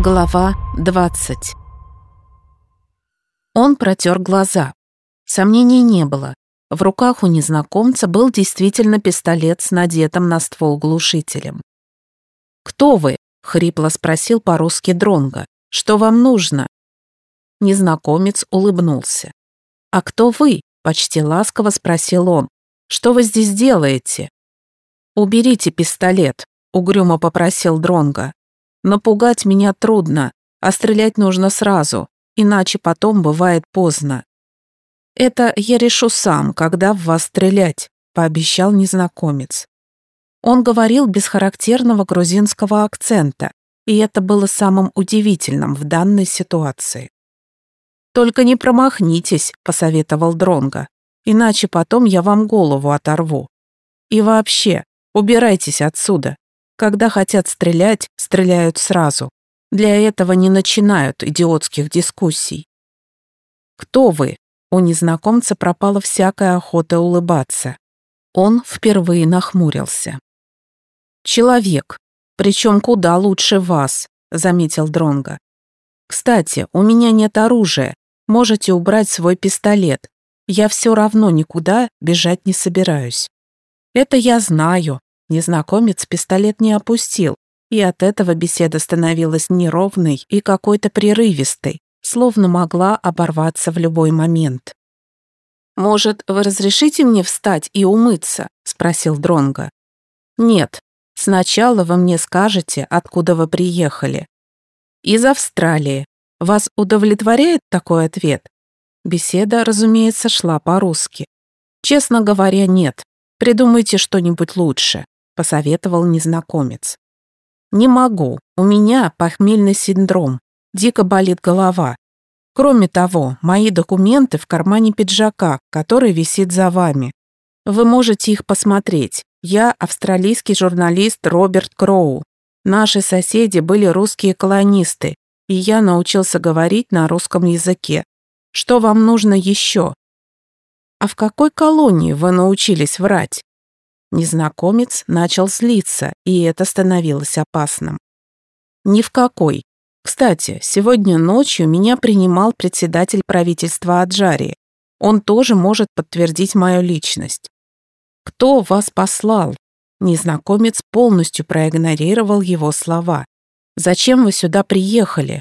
Глава 20 Он протер глаза. Сомнений не было. В руках у незнакомца был действительно пистолет с надетым на ствол глушителем. «Кто вы?» — хрипло спросил по-русски Дронга. «Что вам нужно?» Незнакомец улыбнулся. «А кто вы?» — почти ласково спросил он. «Что вы здесь делаете?» «Уберите пистолет», — угрюмо попросил Дронга. Напугать меня трудно, а стрелять нужно сразу, иначе потом бывает поздно. Это я решу сам, когда в вас стрелять, пообещал незнакомец. Он говорил без характерного грузинского акцента, и это было самым удивительным в данной ситуации. «Только не промахнитесь», — посоветовал Дронга, «иначе потом я вам голову оторву. И вообще, убирайтесь отсюда, когда хотят стрелять, стреляют сразу. Для этого не начинают идиотских дискуссий. «Кто вы?» У незнакомца пропала всякая охота улыбаться. Он впервые нахмурился. «Человек, причем куда лучше вас», — заметил Дронга. «Кстати, у меня нет оружия. Можете убрать свой пистолет. Я все равно никуда бежать не собираюсь». «Это я знаю», Незнакомец пистолет не опустил, и от этого беседа становилась неровной и какой-то прерывистой, словно могла оборваться в любой момент. «Может, вы разрешите мне встать и умыться?» — спросил Дронга. «Нет, сначала вы мне скажете, откуда вы приехали». «Из Австралии. Вас удовлетворяет такой ответ?» Беседа, разумеется, шла по-русски. «Честно говоря, нет. Придумайте что-нибудь лучше» посоветовал незнакомец. «Не могу. У меня похмельный синдром. Дико болит голова. Кроме того, мои документы в кармане пиджака, который висит за вами. Вы можете их посмотреть. Я австралийский журналист Роберт Кроу. Наши соседи были русские колонисты, и я научился говорить на русском языке. Что вам нужно еще? А в какой колонии вы научились врать? Незнакомец начал злиться, и это становилось опасным. «Ни в какой. Кстати, сегодня ночью меня принимал председатель правительства Аджарии. Он тоже может подтвердить мою личность. Кто вас послал?» Незнакомец полностью проигнорировал его слова. «Зачем вы сюда приехали?»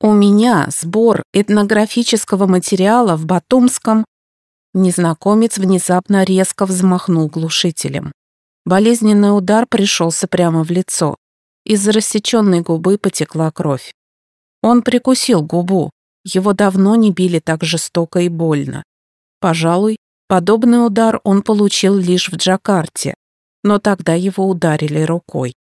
«У меня сбор этнографического материала в Батумском Незнакомец внезапно резко взмахнул глушителем. Болезненный удар пришелся прямо в лицо. Из рассеченной губы потекла кровь. Он прикусил губу. Его давно не били так жестоко и больно. Пожалуй, подобный удар он получил лишь в Джакарте, но тогда его ударили рукой.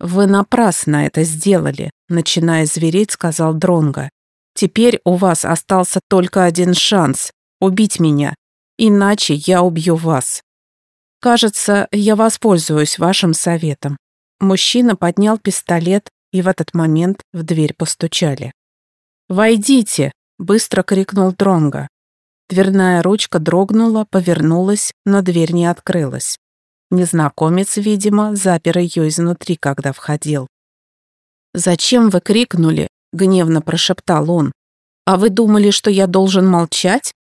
«Вы напрасно это сделали», — начиная звереть, сказал Дронга. «Теперь у вас остался только один шанс убить меня, иначе я убью вас. Кажется, я воспользуюсь вашим советом. Мужчина поднял пистолет, и в этот момент в дверь постучали. «Войдите!» — быстро крикнул Дронга. Дверная ручка дрогнула, повернулась, но дверь не открылась. Незнакомец, видимо, запер ее изнутри, когда входил. «Зачем вы крикнули?» — гневно прошептал он. «А вы думали, что я должен молчать?»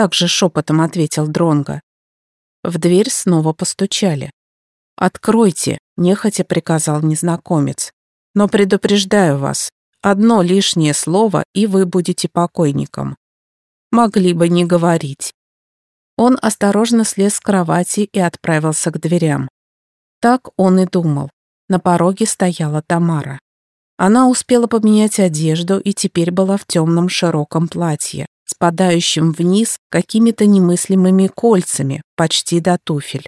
Также шепотом ответил Дронго. В дверь снова постучали. «Откройте», — нехотя приказал незнакомец. «Но предупреждаю вас, одно лишнее слово, и вы будете покойником. Могли бы не говорить». Он осторожно слез с кровати и отправился к дверям. Так он и думал. На пороге стояла Тамара. Она успела поменять одежду и теперь была в темном широком платье спадающим вниз какими-то немыслимыми кольцами, почти до туфель.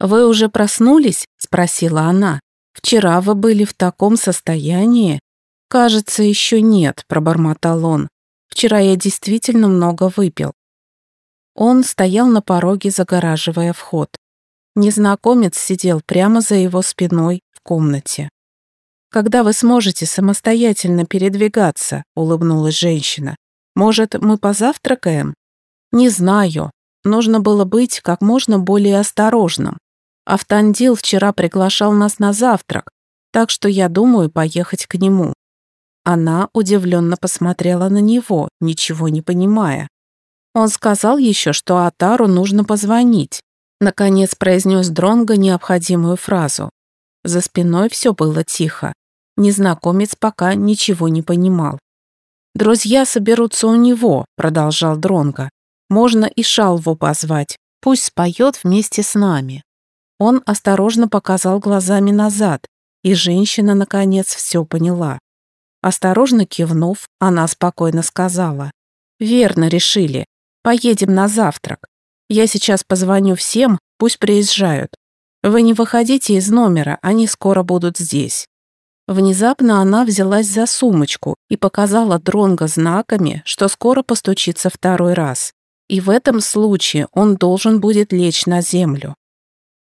«Вы уже проснулись?» — спросила она. «Вчера вы были в таком состоянии?» «Кажется, еще нет», — пробормотал он. «Вчера я действительно много выпил». Он стоял на пороге, загораживая вход. Незнакомец сидел прямо за его спиной в комнате. «Когда вы сможете самостоятельно передвигаться?» — улыбнулась женщина. Может, мы позавтракаем? Не знаю. Нужно было быть как можно более осторожным. Автандил вчера приглашал нас на завтрак, так что я думаю поехать к нему. Она удивленно посмотрела на него, ничего не понимая. Он сказал еще, что Атару нужно позвонить. Наконец произнес Дронго необходимую фразу. За спиной все было тихо. Незнакомец пока ничего не понимал. «Друзья соберутся у него», — продолжал Дронго. «Можно и Шалву позвать. Пусть споет вместе с нами». Он осторожно показал глазами назад, и женщина, наконец, все поняла. Осторожно кивнув, она спокойно сказала. «Верно решили. Поедем на завтрак. Я сейчас позвоню всем, пусть приезжают. Вы не выходите из номера, они скоро будут здесь». Внезапно она взялась за сумочку и показала Дронго знаками, что скоро постучится второй раз. И в этом случае он должен будет лечь на землю.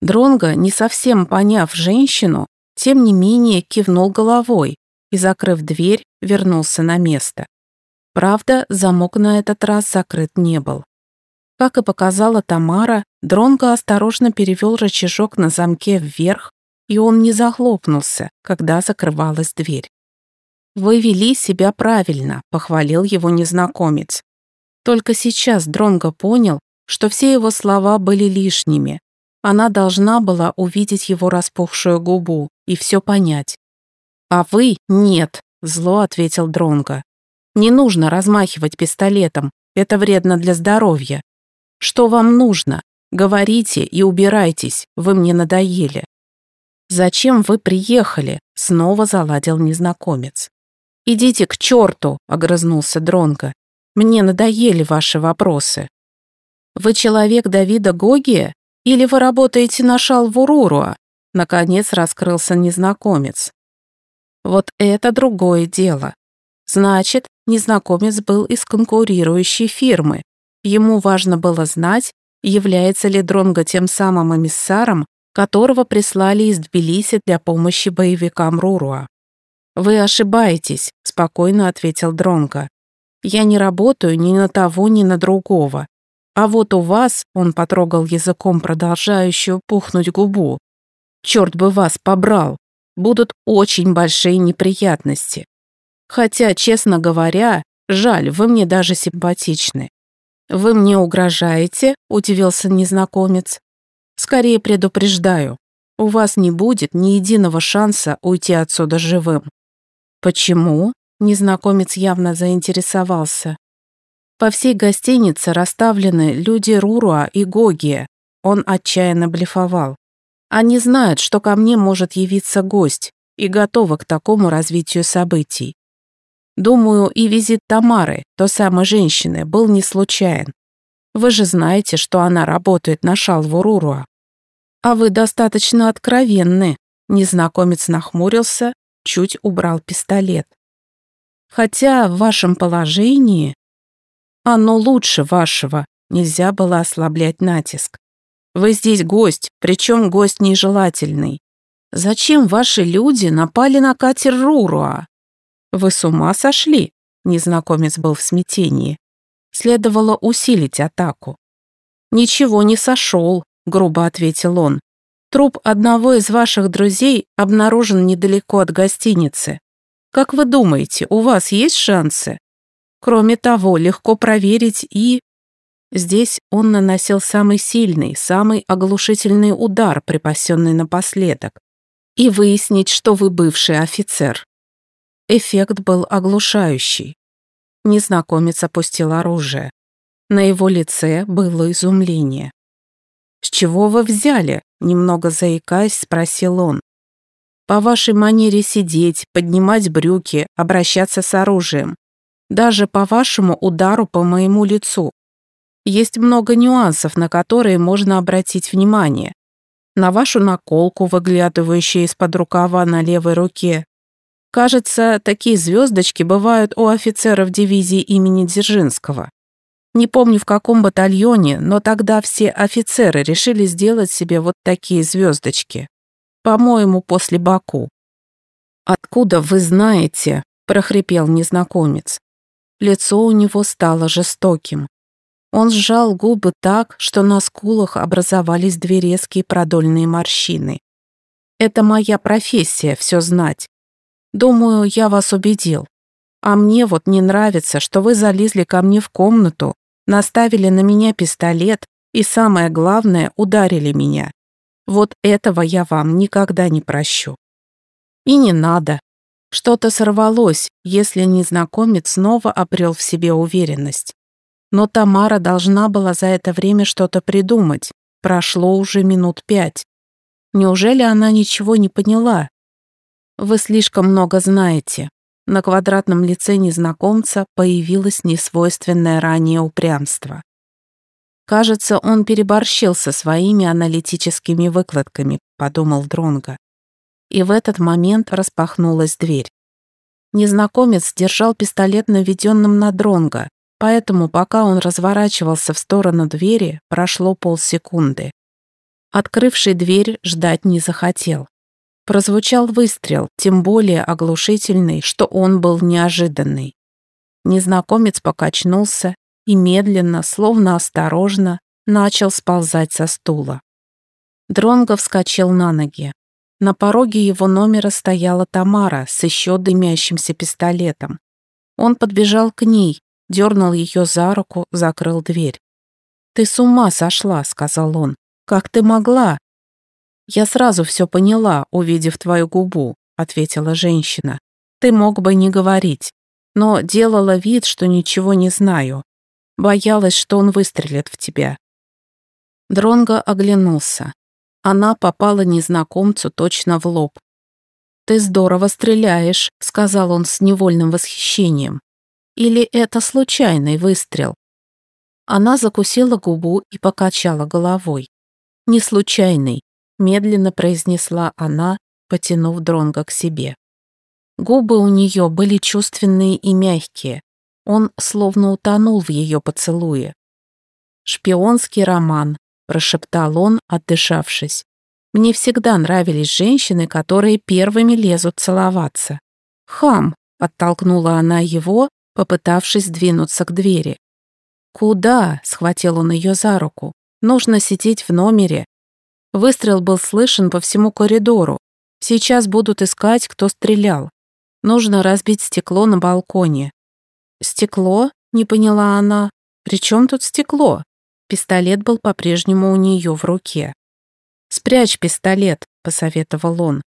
Дронго, не совсем поняв женщину, тем не менее кивнул головой и, закрыв дверь, вернулся на место. Правда, замок на этот раз закрыт не был. Как и показала Тамара, Дронго осторожно перевел рычажок на замке вверх, и он не захлопнулся, когда закрывалась дверь. «Вы вели себя правильно», — похвалил его незнакомец. Только сейчас Дронго понял, что все его слова были лишними. Она должна была увидеть его распухшую губу и все понять. «А вы — нет», — зло ответил Дронго. «Не нужно размахивать пистолетом, это вредно для здоровья. Что вам нужно? Говорите и убирайтесь, вы мне надоели». «Зачем вы приехали?» — снова заладил незнакомец. «Идите к черту!» — огрызнулся Дронго. «Мне надоели ваши вопросы». «Вы человек Давида Гогия? Или вы работаете на Шалвуруруа?» Наконец раскрылся незнакомец. «Вот это другое дело. Значит, незнакомец был из конкурирующей фирмы, Ему важно было знать, является ли Дронго тем самым эмиссаром, которого прислали из Тбилиси для помощи боевикам Руруа. «Вы ошибаетесь», — спокойно ответил Дронго. «Я не работаю ни на того, ни на другого. А вот у вас, — он потрогал языком продолжающую пухнуть губу, — черт бы вас побрал, будут очень большие неприятности. Хотя, честно говоря, жаль, вы мне даже симпатичны. «Вы мне угрожаете?» – удивился незнакомец. «Скорее предупреждаю, у вас не будет ни единого шанса уйти отсюда живым». «Почему?» – незнакомец явно заинтересовался. По всей гостинице расставлены люди Руруа и Гогия. Он отчаянно блефовал. Они знают, что ко мне может явиться гость и готовы к такому развитию событий. Думаю, и визит Тамары, той самой женщины, был не случайен. Вы же знаете, что она работает на Шалвуруруа. А вы достаточно откровенны. Незнакомец нахмурился, чуть убрал пистолет. Хотя в вашем положении... Оно лучше вашего, нельзя было ослаблять натиск. Вы здесь гость, причем гость нежелательный. Зачем ваши люди напали на катер Руруа? «Вы с ума сошли?» Незнакомец был в смятении. Следовало усилить атаку. «Ничего не сошел», — грубо ответил он. «Труп одного из ваших друзей обнаружен недалеко от гостиницы. Как вы думаете, у вас есть шансы? Кроме того, легко проверить и...» Здесь он наносил самый сильный, самый оглушительный удар, припасенный напоследок, и выяснить, что вы бывший офицер. Эффект был оглушающий. Незнакомец опустил оружие. На его лице было изумление. «С чего вы взяли?» — немного заикаясь, спросил он. «По вашей манере сидеть, поднимать брюки, обращаться с оружием. Даже по вашему удару по моему лицу. Есть много нюансов, на которые можно обратить внимание. На вашу наколку, выглядывающую из-под рукава на левой руке, Кажется, такие звездочки бывают у офицеров дивизии имени Дзержинского. Не помню в каком батальоне, но тогда все офицеры решили сделать себе вот такие звездочки. По-моему, после Баку. «Откуда вы знаете?» – прохрипел незнакомец. Лицо у него стало жестоким. Он сжал губы так, что на скулах образовались две резкие продольные морщины. «Это моя профессия, все знать. Думаю, я вас убедил. А мне вот не нравится, что вы залезли ко мне в комнату, наставили на меня пистолет и, самое главное, ударили меня. Вот этого я вам никогда не прощу. И не надо. Что-то сорвалось, если незнакомец снова обрел в себе уверенность. Но Тамара должна была за это время что-то придумать. Прошло уже минут пять. Неужели она ничего не поняла? Вы слишком много знаете. На квадратном лице незнакомца появилось несвойственное ранее упрямство. Кажется, он переборщил со своими аналитическими выкладками, подумал Дронга. И в этот момент распахнулась дверь. Незнакомец держал пистолет наведенным на Дронга, поэтому пока он разворачивался в сторону двери, прошло полсекунды. Открывший дверь ждать не захотел. Прозвучал выстрел, тем более оглушительный, что он был неожиданный. Незнакомец покачнулся и медленно, словно осторожно, начал сползать со стула. Дронго вскочил на ноги. На пороге его номера стояла Тамара с еще дымящимся пистолетом. Он подбежал к ней, дернул ее за руку, закрыл дверь. «Ты с ума сошла», — сказал он. «Как ты могла?» «Я сразу все поняла, увидев твою губу», — ответила женщина. «Ты мог бы не говорить, но делала вид, что ничего не знаю. Боялась, что он выстрелит в тебя». Дронго оглянулся. Она попала незнакомцу точно в лоб. «Ты здорово стреляешь», — сказал он с невольным восхищением. «Или это случайный выстрел?» Она закусила губу и покачала головой. «Не случайный», — медленно произнесла она, потянув Дронга к себе. Губы у нее были чувственные и мягкие, он словно утонул в ее поцелуе. «Шпионский роман», — прошептал он, отдышавшись. «Мне всегда нравились женщины, которые первыми лезут целоваться». «Хам!» — оттолкнула она его, попытавшись двинуться к двери. «Куда?» — схватил он ее за руку. «Нужно сидеть в номере». Выстрел был слышен по всему коридору. Сейчас будут искать, кто стрелял. Нужно разбить стекло на балконе. «Стекло?» — не поняла она. «При чем тут стекло?» Пистолет был по-прежнему у нее в руке. «Спрячь пистолет», — посоветовал он.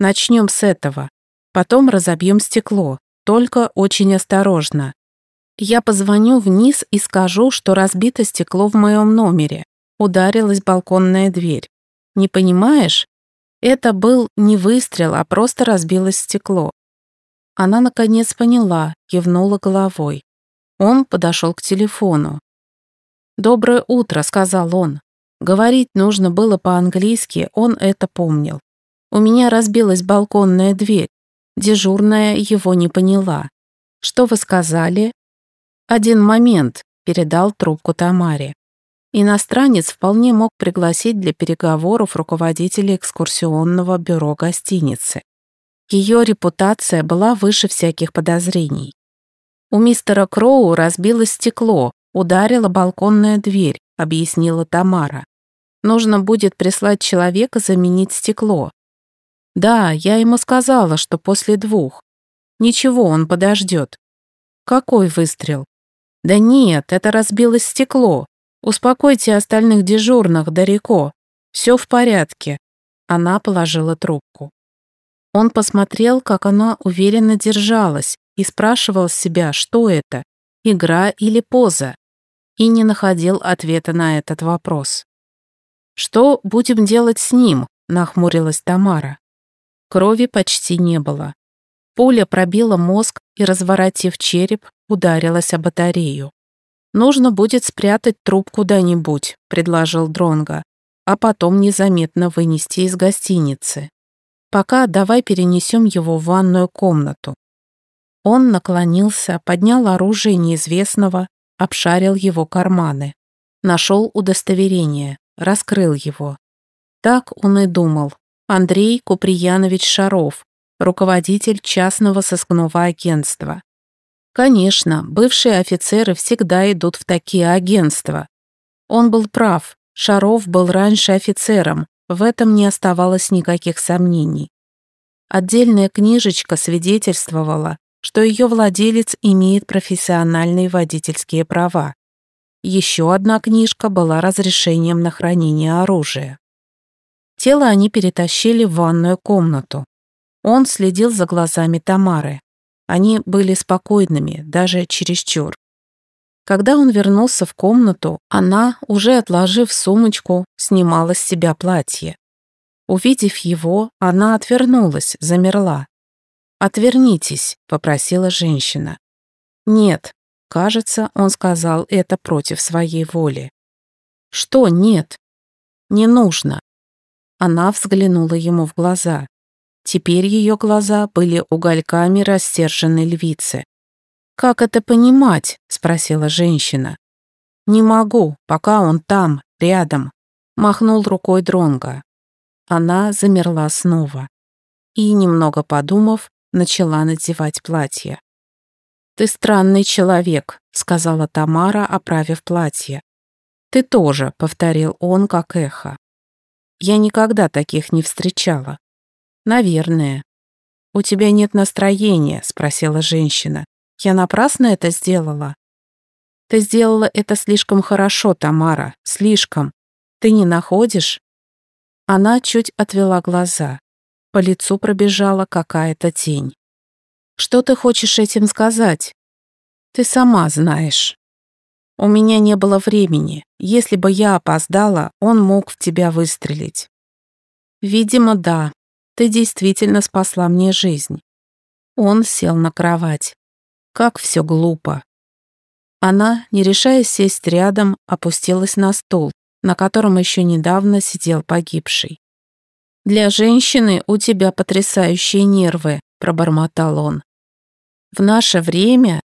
«Начнем с этого. Потом разобьем стекло. Только очень осторожно. Я позвоню вниз и скажу, что разбито стекло в моем номере. Ударилась балконная дверь. Не понимаешь? Это был не выстрел, а просто разбилось стекло. Она, наконец, поняла, кивнула головой. Он подошел к телефону. «Доброе утро», — сказал он. Говорить нужно было по-английски, он это помнил. У меня разбилась балконная дверь. Дежурная его не поняла. «Что вы сказали?» «Один момент», — передал трубку Тамаре. Иностранец вполне мог пригласить для переговоров руководителя экскурсионного бюро гостиницы. Ее репутация была выше всяких подозрений. У мистера Кроу разбилось стекло, ударила балконная дверь, объяснила Тамара. Нужно будет прислать человека заменить стекло. Да, я ему сказала, что после двух. Ничего, он подождет. Какой выстрел? Да нет, это разбилось стекло. Успокойте остальных дежурных, Дарико. Все в порядке. Она положила трубку. Он посмотрел, как она уверенно держалась, и спрашивал себя, что это, игра или поза, и не находил ответа на этот вопрос. «Что будем делать с ним?» – нахмурилась Тамара. Крови почти не было. Пуля пробила мозг и, разворотив череп, ударилась о батарею. «Нужно будет спрятать труп куда-нибудь», – предложил Дронга, «а потом незаметно вынести из гостиницы. Пока давай перенесем его в ванную комнату». Он наклонился, поднял оружие неизвестного, обшарил его карманы. Нашел удостоверение, раскрыл его. Так он и думал. Андрей Куприянович Шаров, руководитель частного сыскного агентства. Конечно, бывшие офицеры всегда идут в такие агентства. Он был прав, Шаров был раньше офицером, в этом не оставалось никаких сомнений. Отдельная книжечка свидетельствовала, что ее владелец имеет профессиональные водительские права. Еще одна книжка была разрешением на хранение оружия. Тело они перетащили в ванную комнату. Он следил за глазами Тамары. Они были спокойными, даже чересчур. Когда он вернулся в комнату, она, уже отложив сумочку, снимала с себя платье. Увидев его, она отвернулась, замерла. «Отвернитесь», — попросила женщина. «Нет», кажется, он сказал это против своей воли. «Что нет?» «Не нужно». Она взглянула ему в глаза. Теперь ее глаза были угольками растерженной львицы. «Как это понимать?» — спросила женщина. «Не могу, пока он там, рядом», — махнул рукой Дронга. Она замерла снова и, немного подумав, начала надевать платье. «Ты странный человек», — сказала Тамара, оправив платье. «Ты тоже», — повторил он, как эхо. «Я никогда таких не встречала». «Наверное». «У тебя нет настроения?» — спросила женщина. «Я напрасно это сделала?» «Ты сделала это слишком хорошо, Тамара, слишком. Ты не находишь?» Она чуть отвела глаза. По лицу пробежала какая-то тень. «Что ты хочешь этим сказать?» «Ты сама знаешь. У меня не было времени. Если бы я опоздала, он мог в тебя выстрелить». «Видимо, да. Ты действительно спасла мне жизнь». Он сел на кровать. Как все глупо. Она, не решаясь сесть рядом, опустилась на стул, на котором еще недавно сидел погибший. «Для женщины у тебя потрясающие нервы», — пробормотал он. «В наше время...»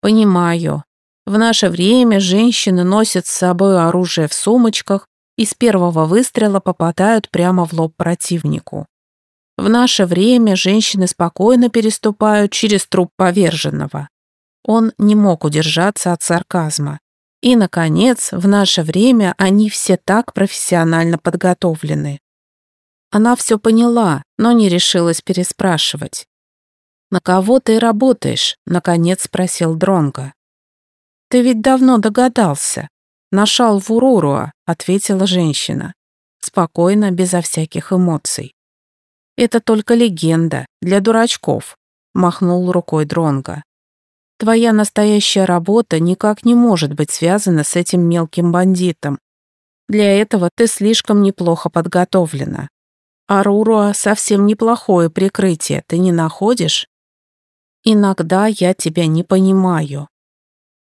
«Понимаю. В наше время женщины носят с собой оружие в сумочках и с первого выстрела попадают прямо в лоб противнику. В наше время женщины спокойно переступают через труп поверженного. Он не мог удержаться от сарказма. И, наконец, в наше время они все так профессионально подготовлены. Она все поняла, но не решилась переспрашивать. «На кого ты работаешь?» — наконец спросил Дронго. «Ты ведь давно догадался. Нашел в Уруруа», — ответила женщина. Спокойно, безо всяких эмоций. «Это только легенда, для дурачков», — махнул рукой Дронго. Твоя настоящая работа никак не может быть связана с этим мелким бандитом. Для этого ты слишком неплохо подготовлена. Аруруа совсем неплохое прикрытие, ты не находишь? Иногда я тебя не понимаю.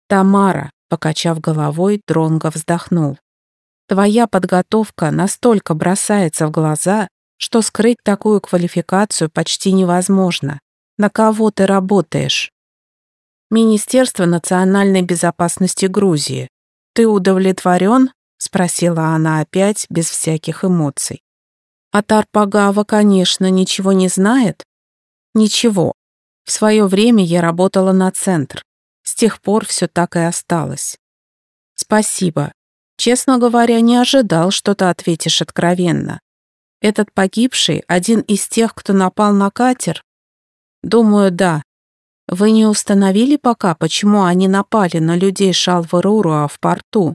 Тамара, покачав головой, Дронго вздохнул. Твоя подготовка настолько бросается в глаза, что скрыть такую квалификацию почти невозможно. На кого ты работаешь? Министерство национальной безопасности Грузии. Ты удовлетворен?» — спросила она опять, без всяких эмоций. «А Тарпагава, конечно, ничего не знает?» «Ничего. В свое время я работала на центр. С тех пор все так и осталось». «Спасибо. Честно говоря, не ожидал, что ты ответишь откровенно. Этот погибший — один из тех, кто напал на катер?» «Думаю, да. Вы не установили пока, почему они напали на людей Шалваруруа в порту?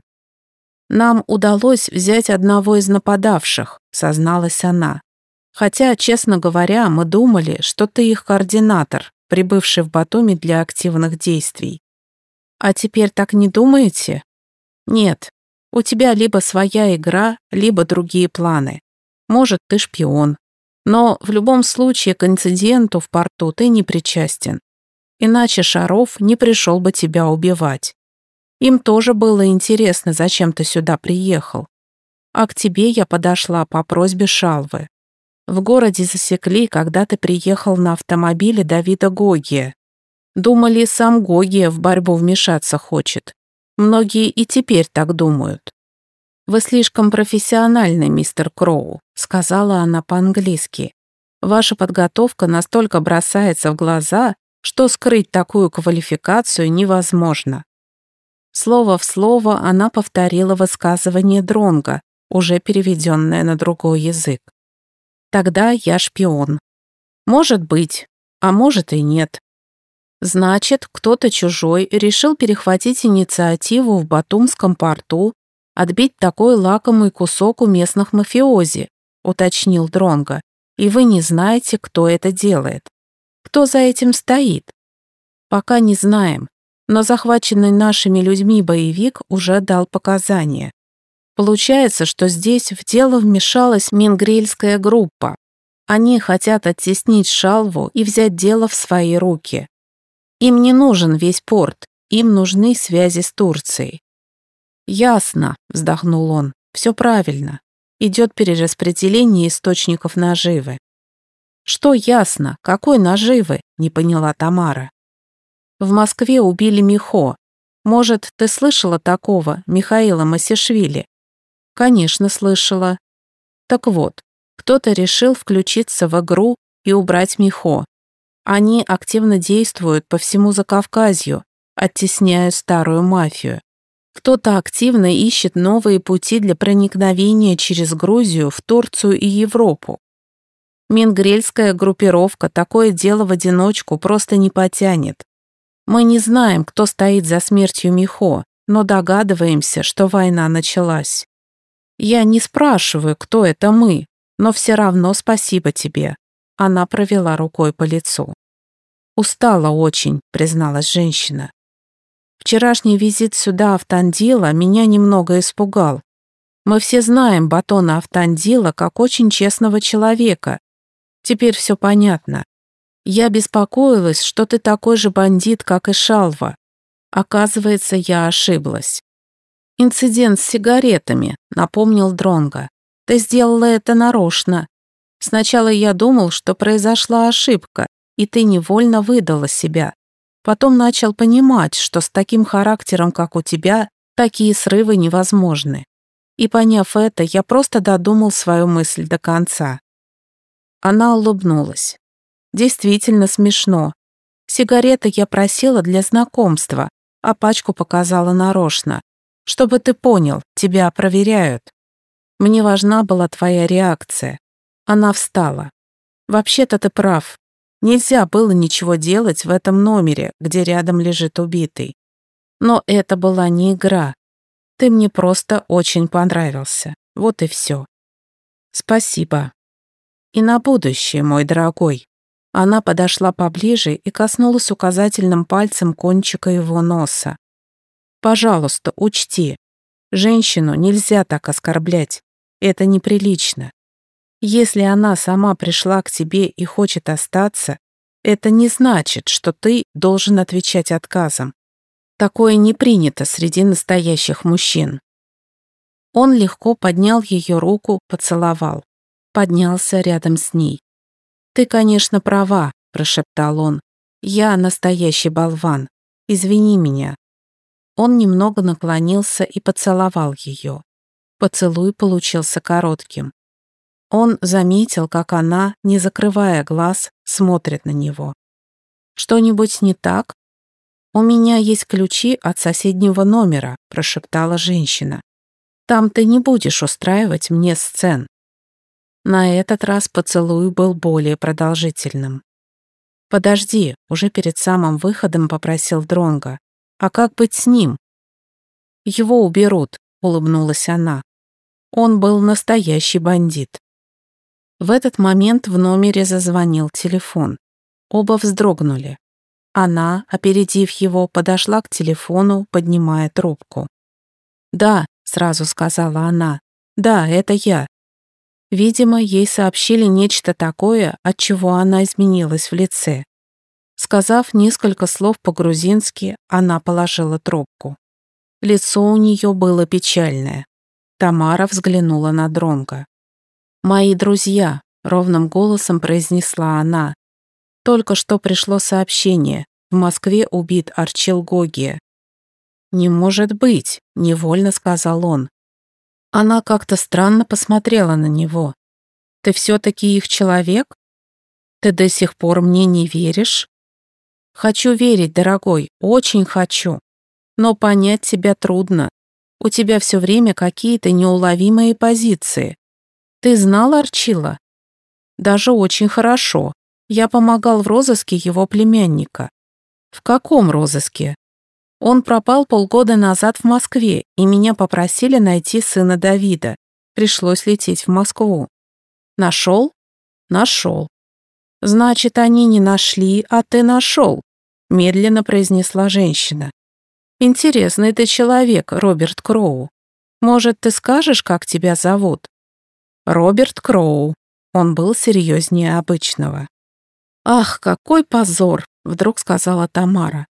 Нам удалось взять одного из нападавших, созналась она. Хотя, честно говоря, мы думали, что ты их координатор, прибывший в Батуми для активных действий. А теперь так не думаете? Нет. У тебя либо своя игра, либо другие планы. Может, ты шпион. Но в любом случае к инциденту в порту ты не причастен. Иначе Шаров не пришел бы тебя убивать. Им тоже было интересно, зачем ты сюда приехал. А к тебе я подошла по просьбе Шалвы. В городе засекли, когда ты приехал на автомобиле Давида Гогия. Думали, сам Гогия в борьбу вмешаться хочет. Многие и теперь так думают. «Вы слишком профессиональный, мистер Кроу», — сказала она по-английски. «Ваша подготовка настолько бросается в глаза, что скрыть такую квалификацию невозможно. Слово в слово она повторила высказывание Дронга, уже переведенное на другой язык. Тогда я шпион. Может быть, а может и нет. Значит, кто-то чужой решил перехватить инициативу в Батумском порту, отбить такой лакомый кусок у местных мафиози, уточнил Дронга. И вы не знаете, кто это делает. Кто за этим стоит? Пока не знаем, но захваченный нашими людьми боевик уже дал показания. Получается, что здесь в дело вмешалась мингрельская группа. Они хотят оттеснить Шалву и взять дело в свои руки. Им не нужен весь порт, им нужны связи с Турцией. «Ясно», — вздохнул он, — «все правильно. Идет перераспределение источников наживы». «Что ясно? Какой наживы?» — не поняла Тамара. «В Москве убили Михо. Может, ты слышала такого, Михаила Масишвили?» «Конечно, слышала». «Так вот, кто-то решил включиться в игру и убрать Михо, они активно действуют по всему Закавказью, оттесняя старую мафию. Кто-то активно ищет новые пути для проникновения через Грузию в Турцию и Европу. Мингрельская группировка такое дело в одиночку просто не потянет. Мы не знаем, кто стоит за смертью Михо, но догадываемся, что война началась. Я не спрашиваю, кто это мы, но все равно спасибо тебе. Она провела рукой по лицу. «Устала очень», — призналась женщина. «Вчерашний визит сюда, Автандила, меня немного испугал. Мы все знаем Батона Автандила как очень честного человека. Теперь все понятно. Я беспокоилась, что ты такой же бандит, как и Шалва. Оказывается, я ошиблась. Инцидент с сигаретами, напомнил Дронга. Ты сделала это нарочно. Сначала я думал, что произошла ошибка, и ты невольно выдала себя. Потом начал понимать, что с таким характером, как у тебя, такие срывы невозможны. И поняв это, я просто додумал свою мысль до конца. Она улыбнулась. Действительно смешно. Сигареты я просила для знакомства, а пачку показала нарочно. Чтобы ты понял, тебя проверяют. Мне важна была твоя реакция. Она встала. Вообще-то ты прав. Нельзя было ничего делать в этом номере, где рядом лежит убитый. Но это была не игра. Ты мне просто очень понравился. Вот и все. Спасибо. И на будущее, мой дорогой. Она подошла поближе и коснулась указательным пальцем кончика его носа. Пожалуйста, учти, женщину нельзя так оскорблять. Это неприлично. Если она сама пришла к тебе и хочет остаться, это не значит, что ты должен отвечать отказом. Такое не принято среди настоящих мужчин. Он легко поднял ее руку, поцеловал. Поднялся рядом с ней. «Ты, конечно, права», – прошептал он. «Я настоящий болван. Извини меня». Он немного наклонился и поцеловал ее. Поцелуй получился коротким. Он заметил, как она, не закрывая глаз, смотрит на него. «Что-нибудь не так?» «У меня есть ключи от соседнего номера», – прошептала женщина. «Там ты не будешь устраивать мне сцен». На этот раз поцелуй был более продолжительным. «Подожди», – уже перед самым выходом попросил Дронга. «А как быть с ним?» «Его уберут», – улыбнулась она. Он был настоящий бандит. В этот момент в номере зазвонил телефон. Оба вздрогнули. Она, опередив его, подошла к телефону, поднимая трубку. «Да», — сразу сказала она, — «да, это я». Видимо, ей сообщили нечто такое, от чего она изменилась в лице. Сказав несколько слов по-грузински, она положила трубку. Лицо у нее было печальное. Тамара взглянула на Дронга. «Мои друзья», — ровным голосом произнесла она. «Только что пришло сообщение. В Москве убит Арчил Гогия». «Не может быть», — невольно сказал он. Она как-то странно посмотрела на него. «Ты все-таки их человек? Ты до сих пор мне не веришь?» «Хочу верить, дорогой, очень хочу. Но понять тебя трудно. У тебя все время какие-то неуловимые позиции. Ты знал Арчила? Даже очень хорошо. Я помогал в розыске его племянника. В каком розыске? Он пропал полгода назад в Москве, и меня попросили найти сына Давида. Пришлось лететь в Москву. Нашел? Нашел. Значит, они не нашли, а ты нашел, медленно произнесла женщина. Интересный ты человек, Роберт Кроу. Может, ты скажешь, как тебя зовут? Роберт Кроу. Он был серьезнее обычного. «Ах, какой позор!» — вдруг сказала Тамара.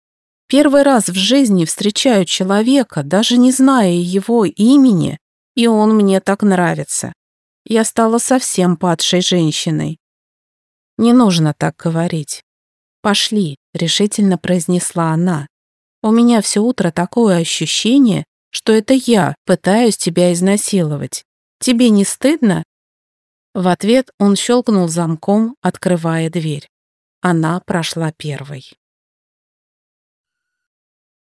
«Первый раз в жизни встречаю человека, даже не зная его имени, и он мне так нравится. Я стала совсем падшей женщиной». «Не нужно так говорить. Пошли», — решительно произнесла она. «У меня все утро такое ощущение, что это я пытаюсь тебя изнасиловать. Тебе не стыдно?» В ответ он щелкнул замком, открывая дверь. Она прошла первой.